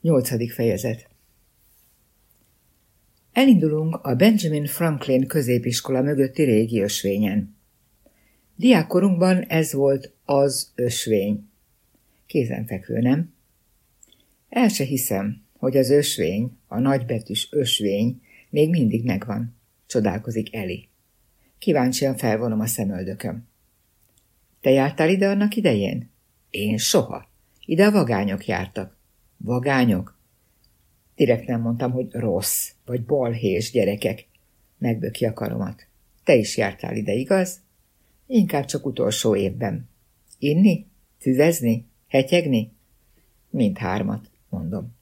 Nyolcadik fejezet Elindulunk a Benjamin Franklin középiskola mögötti régi ösvényen. Diákkorunkban ez volt az ösvény. Kézenfekvő, nem? El se hiszem, hogy az ösvény, a nagybetűs ösvény még mindig megvan, csodálkozik Eli. Kíváncsian felvonom a szemöldököm. Te jártál ide annak idején? Én soha. Ide a vagányok jártak. Vagányok? Direkt nem mondtam, hogy rossz, vagy balhés gyerekek. Megböki a karomat. Te is jártál ide, igaz? Inkább csak utolsó évben. Inni? Füvezni? Hetyegni? Mindhármat, mondom.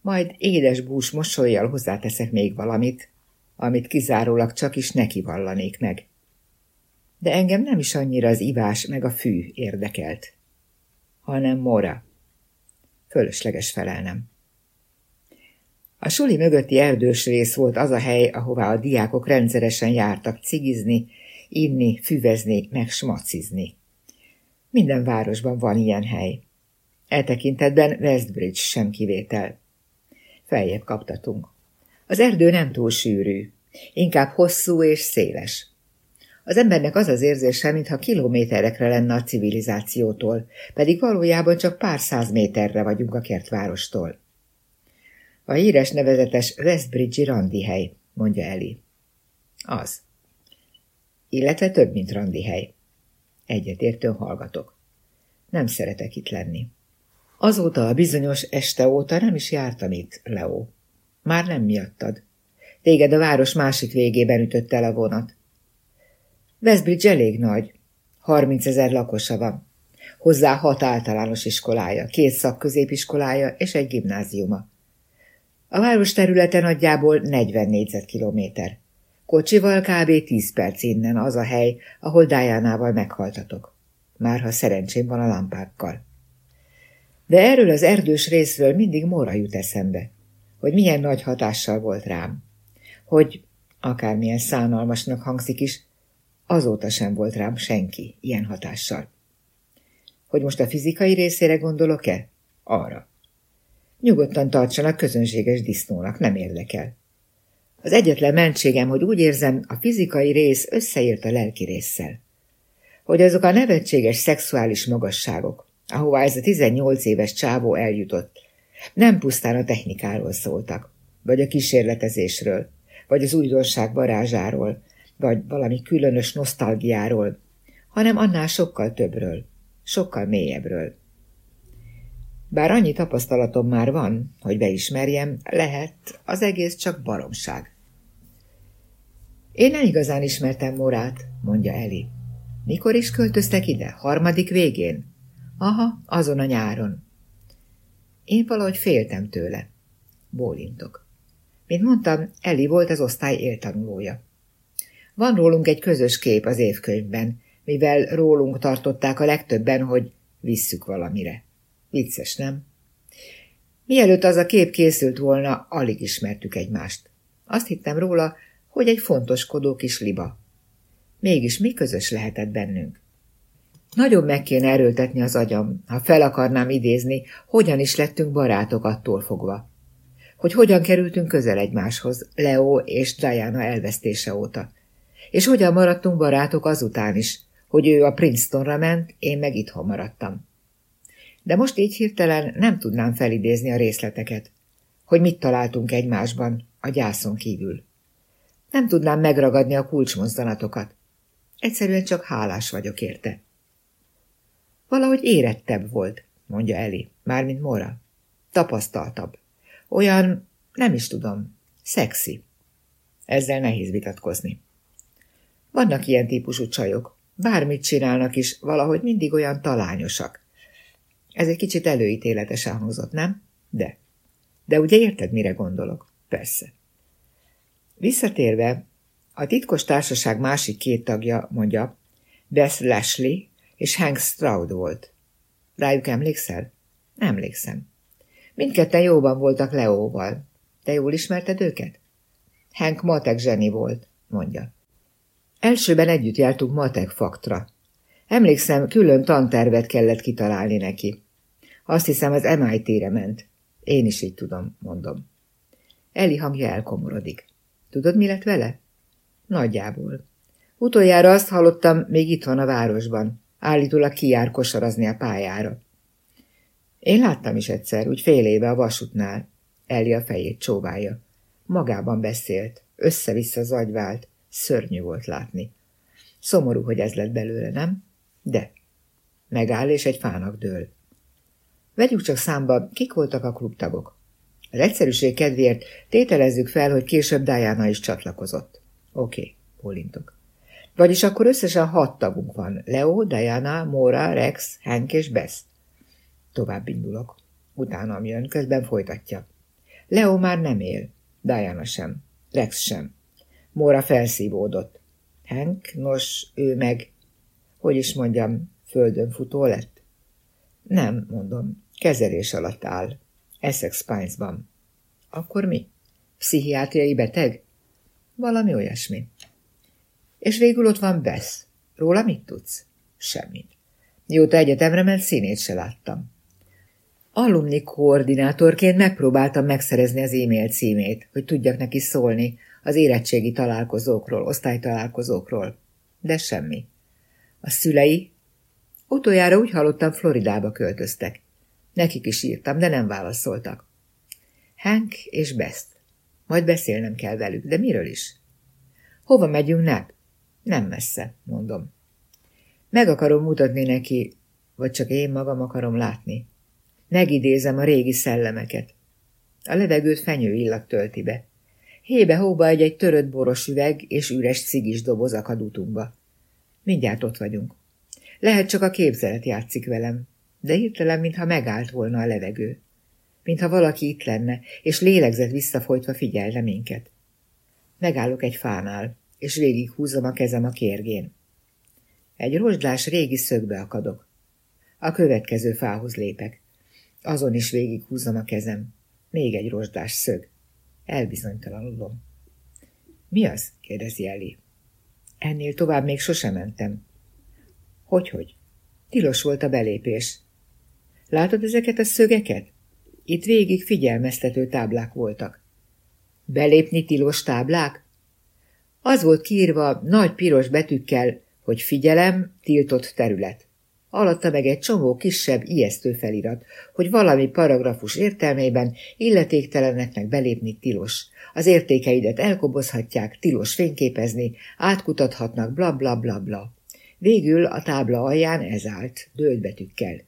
Majd édes bús mosolyjal hozzáteszek még valamit, amit kizárólag csak is neki vallanék meg. De engem nem is annyira az ivás meg a fű érdekelt, hanem Mora. Fölösleges felelnem. A suli mögötti erdős rész volt az a hely, ahová a diákok rendszeresen jártak cigizni, inni, füvezni, meg smacizni. Minden városban van ilyen hely. E tekintetben Westbridge sem kivétel. Feljebb kaptatunk. Az erdő nem túl sűrű, inkább hosszú és széles. Az embernek az az érzése, mintha kilométerekre lenne a civilizációtól, pedig valójában csak pár száz méterre vagyunk a kertvárostól. A híres nevezetes Westbridge-i randi hely, mondja Eli. Az. Illetve több, mint randi hely. Egyetértően hallgatok. Nem szeretek itt lenni. Azóta a bizonyos este óta nem is jártam itt, Leo. Már nem miattad. Téged a város másik végében ütött el a vonat. Westbridge elég nagy. 30 ezer lakosa van. Hozzá hat általános iskolája, két szakközépiskolája és egy gimnáziuma. A város területe nagyjából 40 négyzetkilométer. Kocsival kb. 10 perc innen az a hely, ahol Diánával meghaltatok. Már ha szerencsém van a lámpákkal. De erről az erdős részről mindig Móra jut eszembe, hogy milyen nagy hatással volt rám. Hogy, akármilyen szánalmasnak hangzik is, Azóta sem volt rám senki ilyen hatással. Hogy most a fizikai részére gondolok-e? Arra. Nyugodtan tartsanak közönséges disznónak, nem érdekel. Az egyetlen mentségem, hogy úgy érzem, a fizikai rész összeért a lelki résszel. Hogy azok a nevetséges szexuális magasságok, ahová ez a 18 éves csávó eljutott, nem pusztán a technikáról szóltak, vagy a kísérletezésről, vagy az újdonság varázsáról, vagy valami különös nosztalgiáról, hanem annál sokkal többről, sokkal mélyebbről. Bár annyi tapasztalatom már van, hogy beismerjem, lehet, az egész csak baromság. Én nem igazán ismertem Morát, mondja Eli. Mikor is költöztek ide? Harmadik végén? Aha, azon a nyáron. Én valahogy féltem tőle. Bólintok. Mint mondtam, Eli volt az osztály éltanulója. Van rólunk egy közös kép az évkönyvben, mivel rólunk tartották a legtöbben, hogy visszük valamire. Vicces, nem? Mielőtt az a kép készült volna, alig ismertük egymást. Azt hittem róla, hogy egy fontoskodó kis liba. Mégis mi közös lehetett bennünk? Nagyon meg kéne erőltetni az agyam, ha fel akarnám idézni, hogyan is lettünk barátok attól fogva. Hogy hogyan kerültünk közel egymáshoz, Leo és Diana elvesztése óta és hogyan maradtunk barátok azután is, hogy ő a Princetonra ment, én meg itthon maradtam. De most így hirtelen nem tudnám felidézni a részleteket, hogy mit találtunk egymásban a gyászon kívül. Nem tudnám megragadni a kulcsmozzanatokat. Egyszerűen csak hálás vagyok érte. Valahogy érettebb volt, mondja Eli, mármint Mora. Tapasztaltabb. Olyan, nem is tudom, szexi. Ezzel nehéz vitatkozni. Vannak ilyen típusú csajok. Bármit csinálnak is, valahogy mindig olyan talányosak. Ez egy kicsit előítéletesen hangzott, nem? De. De ugye érted, mire gondolok? Persze. Visszatérve, a titkos társaság másik két tagja, mondja, Beth Lashley és Hank Stroud volt. Rájuk emlékszel? Emlékszem. Mindketten jóban voltak Leóval. Te jól ismerted őket? Hank matek zseni volt, mondja. Elsőben együtt jártunk matek faktra. Emlékszem, külön tantervet kellett kitalálni neki. Azt hiszem, az MIT-re ment. Én is így tudom, mondom. Eli hangja elkomorodik. Tudod, mi lett vele? Nagyjából. Utoljára azt hallottam, még itt van a városban. Állítólag kijár kosarazni a pályára. Én láttam is egyszer, úgy fél éve a vasútnál. Eli a fejét csóválja. Magában beszélt, össze-vissza zagyvált, szörnyű volt látni. Szomorú, hogy ez lett belőle, nem? De. Megáll és egy fának dől. Vegyük csak számba, kik voltak a klubtagok. Az egyszerűség kedvéért tételezzük fel, hogy később Diana is csatlakozott. Oké, okay, pólintok. Vagyis akkor összesen hat tagunk van. Leo, Diana, Mora, Rex, Hank és Bess. Tovább indulok. Utána jön, közben folytatja. Leo már nem él. Diana sem. Rex sem. Mora felszívódott. Hank, nos, ő meg, hogy is mondjam, földön futó lett? Nem, mondom, kezelés alatt áll. Essex Pines-ban. Akkor mi? Pszichiátriai beteg? Valami olyasmi. És végül ott van Bess. Róla mit tudsz? Semmit. Mióta egyetemre ment, színét se láttam. Alumni koordinátorként megpróbáltam megszerezni az e-mail címét, hogy tudjak neki szólni az érettségi találkozókról, osztálytalálkozókról. De semmi. A szülei? Utoljára úgy hallottam, Floridába költöztek. Nekik is írtam, de nem válaszoltak. Hank és Best. Majd beszélnem kell velük, de miről is? Hova megyünk, Nap? Nem messze, mondom. Meg akarom mutatni neki, vagy csak én magam akarom látni. Megidézem a régi szellemeket. A levegőt fenyő illat tölti be. Hébe-hóba egy-egy törött boros üveg és üres cigis doboz akad utunkba. Mindjárt ott vagyunk. Lehet csak a képzelet játszik velem, de hirtelen, mintha megállt volna a levegő. Mintha valaki itt lenne, és lélegzett visszafolytva figyelne minket. Megállok egy fánál, és végighúzom a kezem a kérgén. Egy rozsdás régi szögbe akadok. A következő fához lépek. Azon is végighúzom a kezem. Még egy rozsdás szög. Elbizonytalanulom. Mi az? kérdezi Eli. Ennél tovább még sosem mentem. Hogy-hogy? Tilos volt a belépés. Látod ezeket a szögeket? Itt végig figyelmeztető táblák voltak. Belépni tilos táblák? Az volt kiírva nagy piros betűkkel, hogy figyelem, tiltott terület. Alatta meg egy csomó kisebb, ijesztő felirat, hogy valami paragrafus értelmében illetékteleneknek belépni tilos. Az értékeidet elkobozhatják, tilos fényképezni, átkutathatnak, bla bla bla bla. Végül a tábla alján ez állt, dőlt betűkkel.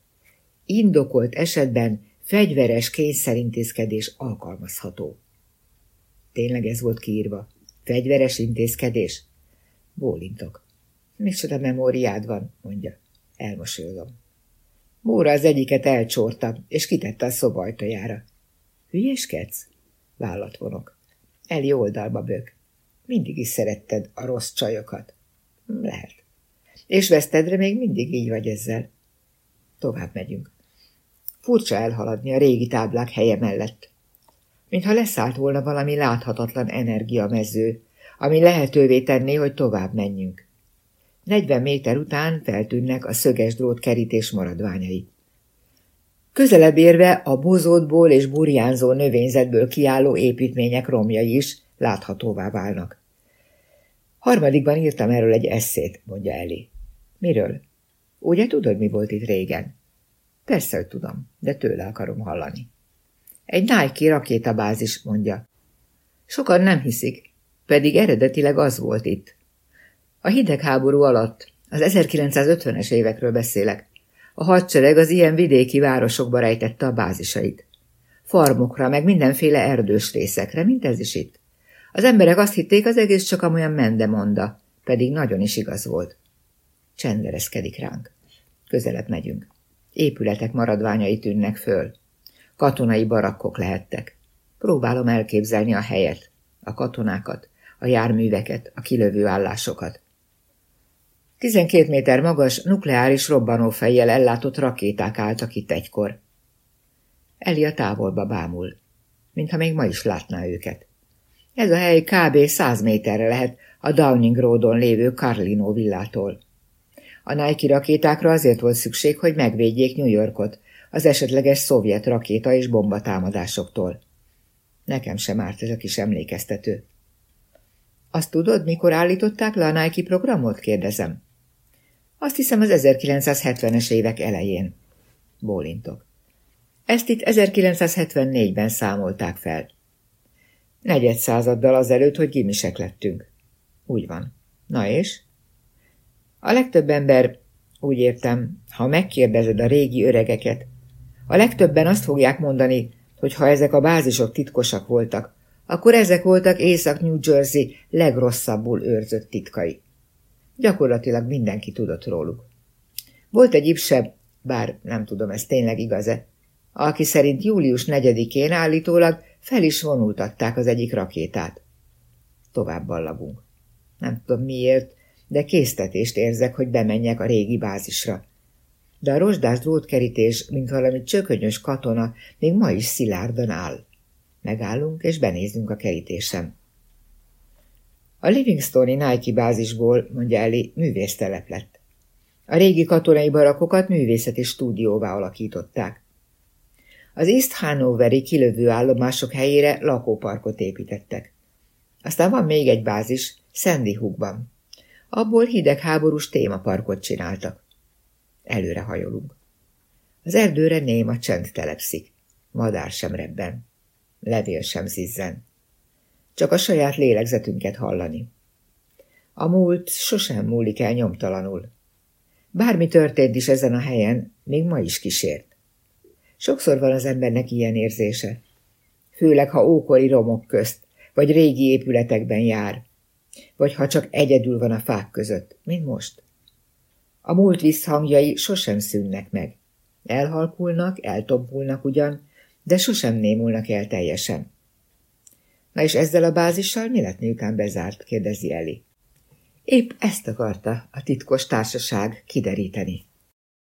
Indokolt esetben fegyveres kényszerintézkedés alkalmazható. Tényleg ez volt kiírva. Fegyveres intézkedés? Bólintok. Micsoda memóriád van, mondja. Elmosolyodom. Móra az egyiket elcsorta, és kitette a szoba ajtajára. Hülyeskedsz? Vállat vonok. Eli oldalba bök. Mindig is szeretted a rossz csajokat. Lehet. És vesztedre még mindig így vagy ezzel. Tovább megyünk. Furcsa elhaladni a régi táblák helye mellett. Mintha leszállt volna valami láthatatlan energiamező, ami lehetővé tenné, hogy tovább menjünk. 40 méter után feltűnnek a szöges drót kerítés maradványai. Közelebb érve a bozótból és burjánzó növényzetből kiálló építmények romjai is láthatóvá válnak. Harmadikban írtam erről egy eszét, mondja Eli. Miről? Ugye tudod, mi volt itt régen? Persze, hogy tudom, de tőle akarom hallani. Egy Nike rakétabázis, mondja. Sokan nem hiszik, pedig eredetileg az volt itt. A hidegháború alatt, az 1950-es évekről beszélek, a hadsereg az ilyen vidéki városokba rejtette a bázisait. Farmokra, meg mindenféle erdős részekre, mint ez is itt. Az emberek azt hitték, az egész csak amolyan mendemonda, pedig nagyon is igaz volt. Csendereszkedik ránk. Közelebb megyünk. Épületek maradványai tűnnek föl. Katonai barakkok lehettek. Próbálom elképzelni a helyet, a katonákat, a járműveket, a kilövő állásokat. 12 méter magas, nukleáris robbanófejjel ellátott rakéták álltak itt egykor. Eli a távolba bámul, mintha még ma is látná őket. Ez a hely kb. 100 méterre lehet a Downing Roadon lévő Carlino villától. A Nike rakétákra azért volt szükség, hogy megvédjék New Yorkot, az esetleges szovjet rakéta és bombatámadásoktól. Nekem sem árt ez a kis emlékeztető. Azt tudod, mikor állították le a Nike programot? kérdezem. Azt hiszem az 1970-es évek elején. Bólintok. Ezt itt 1974-ben számolták fel. Negyed századdal azelőtt, hogy gimisek lettünk. Úgy van. Na és? A legtöbb ember, úgy értem, ha megkérdezed a régi öregeket, a legtöbben azt fogják mondani, hogy ha ezek a bázisok titkosak voltak, akkor ezek voltak Észak-New Jersey legrosszabbul őrzött titkai. Gyakorlatilag mindenki tudott róluk. Volt egy ibsebb, bár nem tudom, ez tényleg igaz-e, aki szerint július 4-én állítólag fel is vonultatták az egyik rakétát. Tovább ballagunk. Nem tudom miért, de késztetést érzek, hogy bemenjek a régi bázisra. De a rozsdás drótkerítés, mint valami csökönyös katona, még ma is szilárdan áll. Megállunk, és benézünk a kerítésem. A Livingstoni Nike bázisból, mondja Eli, művésztelep lett. A régi katonai barakokat művészeti stúdióvá alakították. Az East Hanoveri kilövő állomások helyére lakóparkot építettek. Aztán van még egy bázis, Sandy Hookban. Abból hidegháborús témaparkot csináltak. Előre hajolunk. Az erdőre néma csend telepszik. Madár sem rebben. Levél sem zizzen. Csak a saját lélegzetünket hallani. A múlt sosem múlik el nyomtalanul. Bármi történt is ezen a helyen, még ma is kísért. Sokszor van az embernek ilyen érzése. Főleg, ha ókori romok közt, vagy régi épületekben jár, vagy ha csak egyedül van a fák között, mint most. A múlt visszhangjai sosem szűnnek meg. Elhalkulnak, eltompulnak ugyan, de sosem némulnak el teljesen. Na és ezzel a bázissal mi lett miután bezárt? kérdezi Eli. Épp ezt akarta a titkos társaság kideríteni.